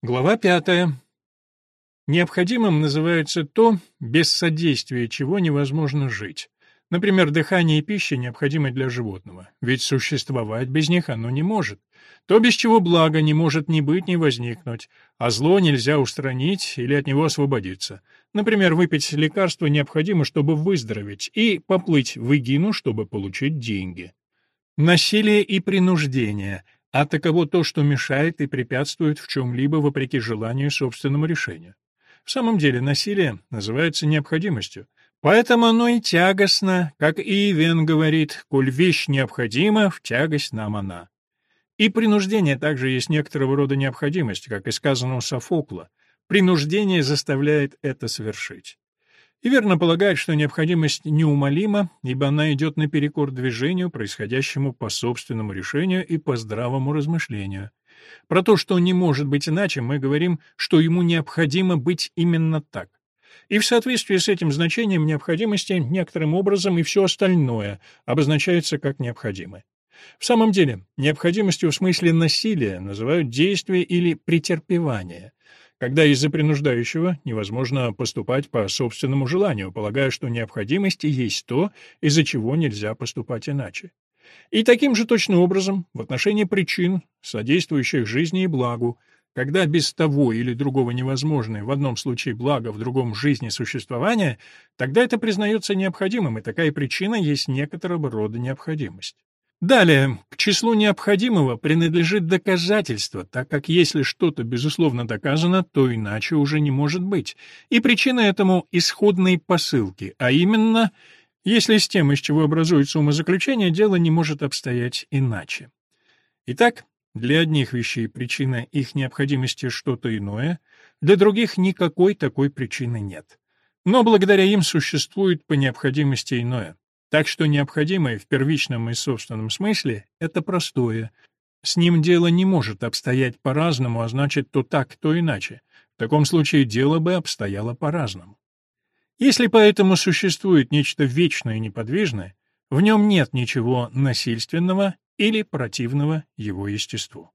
Глава пятая. Необходимым называется то, без содействия чего невозможно жить. Например, дыхание и пища необходимы для животного, ведь существовать без них оно не может. То, без чего благо не может ни быть, ни возникнуть, а зло нельзя устранить или от него освободиться. Например, выпить лекарство необходимо, чтобы выздороветь, и поплыть в Игину, чтобы получить деньги. Насилие и принуждение — а таково то, что мешает и препятствует в чем-либо вопреки желанию собственному решению. В самом деле насилие называется необходимостью, поэтому оно и тягостно, как и Ивен говорит, «коль вещь необходима, в тягость нам она». И принуждение также есть некоторого рода необходимость, как и сказано у Софокла. Принуждение заставляет это совершить. И верно полагает, что необходимость неумолима, ибо она идет наперекор движению, происходящему по собственному решению и по здравому размышлению. Про то, что не может быть иначе, мы говорим, что ему необходимо быть именно так. И в соответствии с этим значением необходимости некоторым образом и все остальное обозначается как необходимое. В самом деле, необходимостью в смысле насилия называют действие или претерпевание, когда из-за принуждающего невозможно поступать по собственному желанию, полагая, что необходимость и есть то, из-за чего нельзя поступать иначе. И таким же точным образом в отношении причин, содействующих жизни и благу, когда без того или другого невозможное в одном случае благо, в другом жизни существования, тогда это признается необходимым, и такая причина есть некоторого рода необходимость. Далее, к числу необходимого принадлежит доказательство, так как если что-то безусловно доказано, то иначе уже не может быть. И причина этому — исходные посылки, а именно, если с тем, из чего образуется умозаключение, дело не может обстоять иначе. Итак, для одних вещей причина их необходимости что-то иное, для других никакой такой причины нет. Но благодаря им существует по необходимости иное. Так что необходимое в первичном и собственном смысле — это простое. С ним дело не может обстоять по-разному, а значит, то так, то иначе. В таком случае дело бы обстояло по-разному. Если поэтому существует нечто вечное и неподвижное, в нем нет ничего насильственного или противного его естеству.